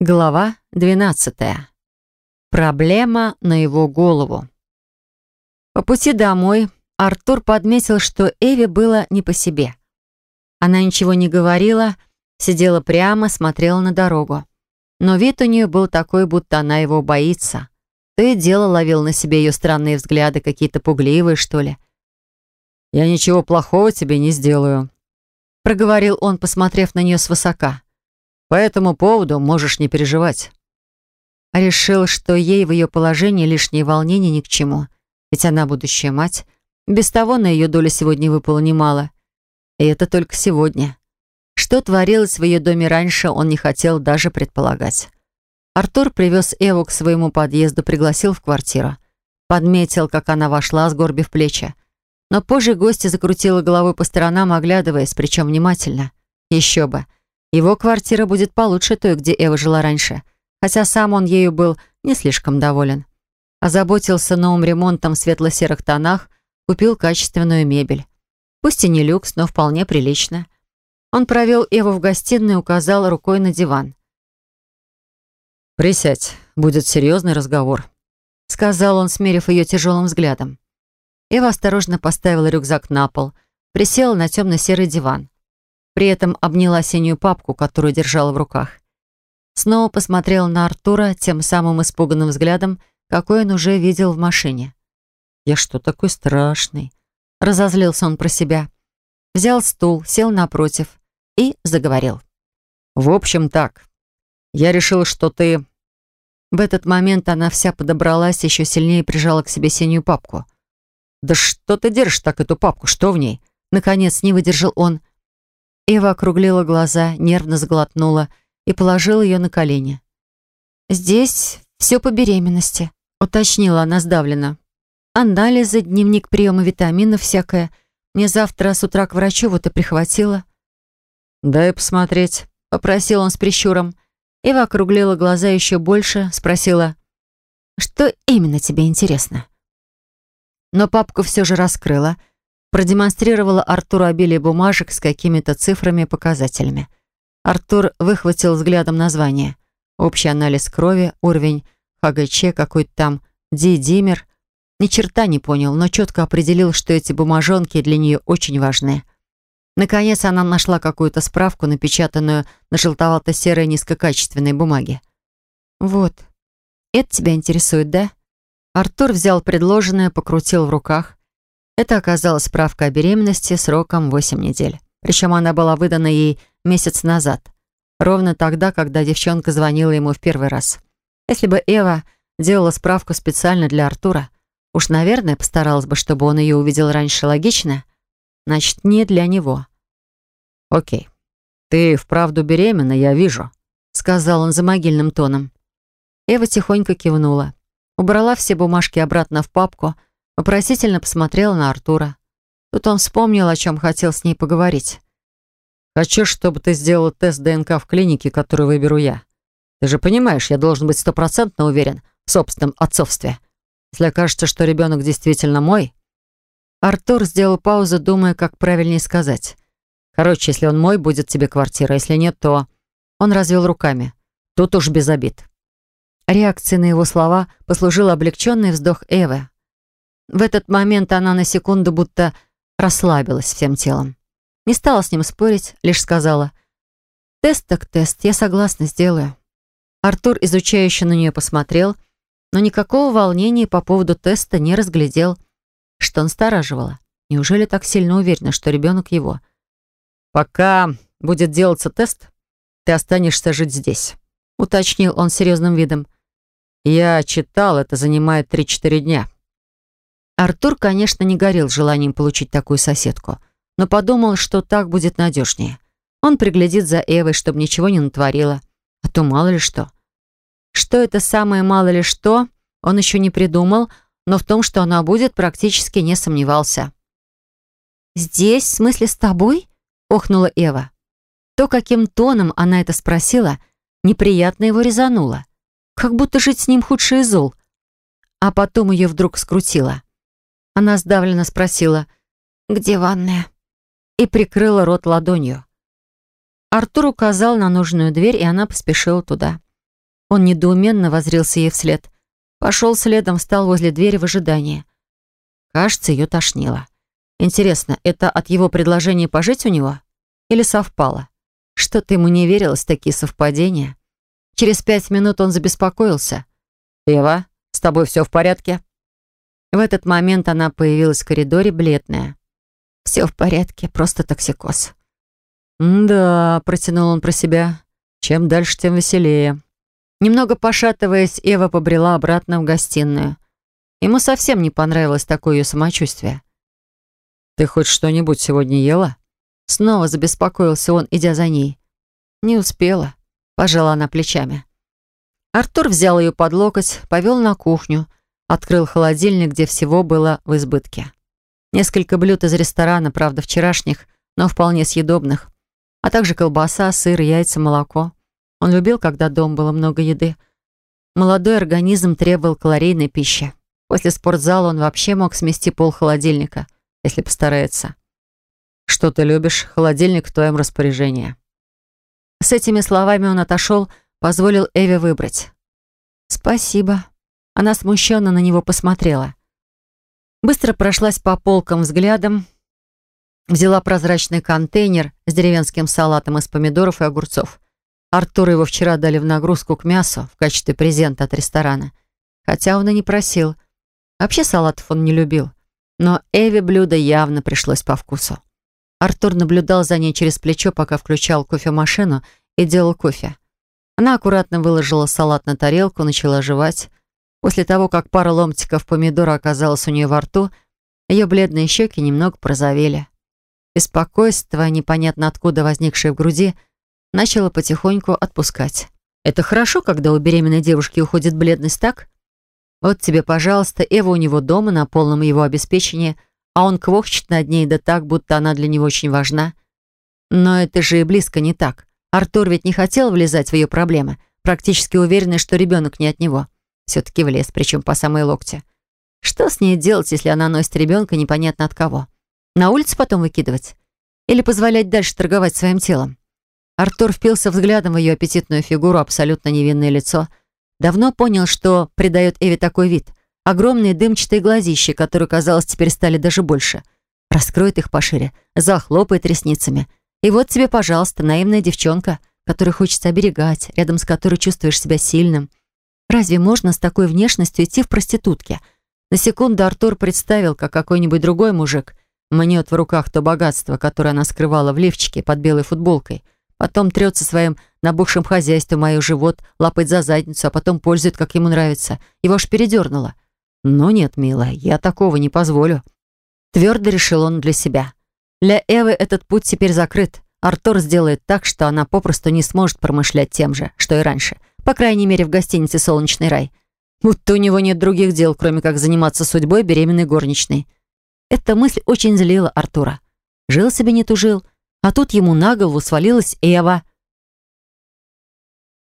Глава 12. Проблема на его голову. По пути домой Артур подметил, что Эве было не по себе. Она ничего не говорила, сидела прямо, смотрела на дорогу. Но вид у нее был такой, будто она его боится. То и дело ловил на себе ее странные взгляды, какие-то пугливые, что ли. «Я ничего плохого тебе не сделаю», — проговорил он, посмотрев на нее свысока. По этому поводу можешь не переживать». Решил, что ей в ее положении лишние волнения ни к чему. Ведь она будущая мать. Без того на ее долю сегодня выпало немало. И это только сегодня. Что творилось в ее доме раньше, он не хотел даже предполагать. Артур привез Эву к своему подъезду, пригласил в квартиру. Подметил, как она вошла, сгорбив плечи. Но позже гостья закрутила головой по сторонам, оглядываясь, причем внимательно. Еще бы. Его квартира будет получше той, где Эва жила раньше, хотя сам он ею был не слишком доволен. Озаботился новым ремонтом в светло-серых тонах, купил качественную мебель. Пусть и не люкс, но вполне прилично. Он провел Эву в гостиную и указал рукой на диван. «Присядь, будет серьезный разговор», — сказал он, смерив ее тяжелым взглядом. Эва осторожно поставила рюкзак на пол, присела на темно-серый диван. При этом обняла синюю папку, которую держала в руках. Снова посмотрела на Артура тем самым испуганным взглядом, какой он уже видел в машине. «Я что такой страшный?» Разозлился он про себя. Взял стул, сел напротив и заговорил. «В общем, так. Я решил, что ты...» В этот момент она вся подобралась, еще сильнее прижала к себе синюю папку. «Да что ты держишь так эту папку? Что в ней?» Наконец не выдержал он. Эва округлила глаза, нервно сглотнула и положила ее на колени. «Здесь все по беременности», — уточнила она сдавленно. «Анализы, дневник приема витаминов, всякое. Мне завтра с утра к врачу вот и прихватила». «Дай посмотреть», — попросил он с прищуром. Эва округлила глаза еще больше, спросила, «Что именно тебе интересно?» Но папку все же раскрыла — продемонстрировала Артуру обилие бумажек с какими-то цифрами и показателями. Артур выхватил взглядом название. Общий анализ крови, уровень ХГЧ, какой-то там дидимер. Ни черта не понял, но четко определил, что эти бумажонки для нее очень важны. Наконец она нашла какую-то справку, напечатанную на желтовато-серой низкокачественной бумаге. «Вот, это тебя интересует, да?» Артур взял предложенное, покрутил в руках. Это оказалась справка о беременности сроком 8 недель. Причем она была выдана ей месяц назад. Ровно тогда, когда девчонка звонила ему в первый раз. Если бы Эва делала справку специально для Артура, уж, наверное, постаралась бы, чтобы он ее увидел раньше, логично? Значит, не для него. «Окей. Ты вправду беременна, я вижу», — сказал он за могильным тоном. Эва тихонько кивнула. Убрала все бумажки обратно в папку — Вопросительно посмотрела на Артура. Тут он вспомнил, о чем хотел с ней поговорить. «Хочу, чтобы ты сделал тест ДНК в клинике, который выберу я. Ты же понимаешь, я должен быть стопроцентно уверен в собственном отцовстве. Если окажется, что ребенок действительно мой...» Артур сделал паузу, думая, как правильнее сказать. «Короче, если он мой, будет тебе квартира. Если нет, то...» Он развел руками. «Тут уж без обид». Реакцией на его слова послужил облегченный вздох Эвы. В этот момент она на секунду будто расслабилась всем телом. Не стала с ним спорить, лишь сказала «Тест так тест, я согласна, сделаю». Артур изучающе на нее посмотрел, но никакого волнения по поводу теста не разглядел, что настораживало. Неужели так сильно уверена, что ребенок его? «Пока будет делаться тест, ты останешься жить здесь», уточнил он серьезным видом. «Я читал, это занимает 3-4 дня». Артур, конечно, не горел желанием получить такую соседку, но подумал, что так будет надежнее. Он приглядит за Эвой, чтобы ничего не натворила. А то мало ли что. Что это самое мало ли что, он еще не придумал, но в том, что она будет, практически не сомневался. «Здесь, в смысле, с тобой?» — охнула Эва. То, каким тоном она это спросила, неприятно его резануло. Как будто жить с ним худший зол. А потом ее вдруг скрутило. Она сдавленно спросила «Где ванная?» и прикрыла рот ладонью. Артур указал на нужную дверь, и она поспешила туда. Он недоуменно возрился ей вслед. Пошел следом, встал возле двери в ожидании. Кажется, ее тошнило. Интересно, это от его предложения пожить у него? Или совпало? Что-то ему не верилось, такие совпадения. Через пять минут он забеспокоился. «Ева, с тобой все в порядке?» В этот момент она появилась в коридоре, бледная. «Все в порядке, просто токсикоз». «Да», — протянул он про себя, — «чем дальше, тем веселее». Немного пошатываясь, Ева побрела обратно в гостиную. Ему совсем не понравилось такое ее самочувствие. «Ты хоть что-нибудь сегодня ела?» Снова забеспокоился он, идя за ней. «Не успела», — пожала она плечами. Артур взял ее под локоть, повел на кухню, открыл холодильник, где всего было в избытке. Несколько блюд из ресторана, правда, вчерашних, но вполне съедобных, а также колбаса, сыр, яйца, молоко. Он любил, когда дом было много еды. Молодой организм требовал калорийной пищи. После спортзала он вообще мог смести пол холодильника, если постарается. «Что ты любишь? Холодильник в твоем распоряжении». С этими словами он отошел, позволил Эве выбрать. «Спасибо». Она смущенно на него посмотрела. Быстро прошлась по полкам взглядом, взяла прозрачный контейнер с деревенским салатом из помидоров и огурцов. Артуру его вчера дали в нагрузку к мясу в качестве презента от ресторана. Хотя он и не просил. Вообще салатов он не любил. Но Эве блюдо явно пришлось по вкусу. Артур наблюдал за ней через плечо, пока включал кофемашину и делал кофе. Она аккуратно выложила салат на тарелку, начала жевать. После того, как пара ломтиков помидора оказалась у нее во рту, ее бледные щеки немного прозовели. Беспокойство, непонятно откуда возникшее в груди, начало потихоньку отпускать. Это хорошо, когда у беременной девушки уходит бледность, так? Вот тебе, пожалуйста, Эва у него дома на полном его обеспечении, а он квохчет над ней да так, будто она для него очень важна. Но это же и близко не так. Артур ведь не хотел влезать в ее проблемы, практически уверенный, что ребенок не от него. Все-таки влез, причем по самой локте. Что с ней делать, если она носит ребенка непонятно от кого? На улице потом выкидывать? Или позволять дальше торговать своим телом? Артур впился взглядом в ее аппетитную фигуру, абсолютно невинное лицо. Давно понял, что придает Эве такой вид. Огромные дымчатые глазища, которые, казалось, теперь стали даже больше. Раскроет их пошире, захлопает ресницами — и вот тебе, пожалуйста, наивная девчонка, которую хочется оберегать, рядом с которой чувствуешь себя сильным. Разве можно с такой внешностью идти в проститутке? На секунду Артур представил, как какой-нибудь другой мужик мнет в руках то богатство, которое она скрывала в лифчике под белой футболкой, потом трется своим набухшим хозяйством мою живот, лапает за задницу, а потом пользует, как ему нравится. Его аж передернуло. Но нет, милая, я такого не позволю. Твердо решил он для себя. Для Эвы этот путь теперь закрыт. Артур сделает так, что она попросту не сможет промышлять тем же, что и раньше. По крайней мере, в гостинице «Солнечный рай». Будто у него нет других дел, кроме как заниматься судьбой беременной горничной. Эта мысль очень злила Артура. Жил себе не тужил, а тут ему на голову свалилась Эва —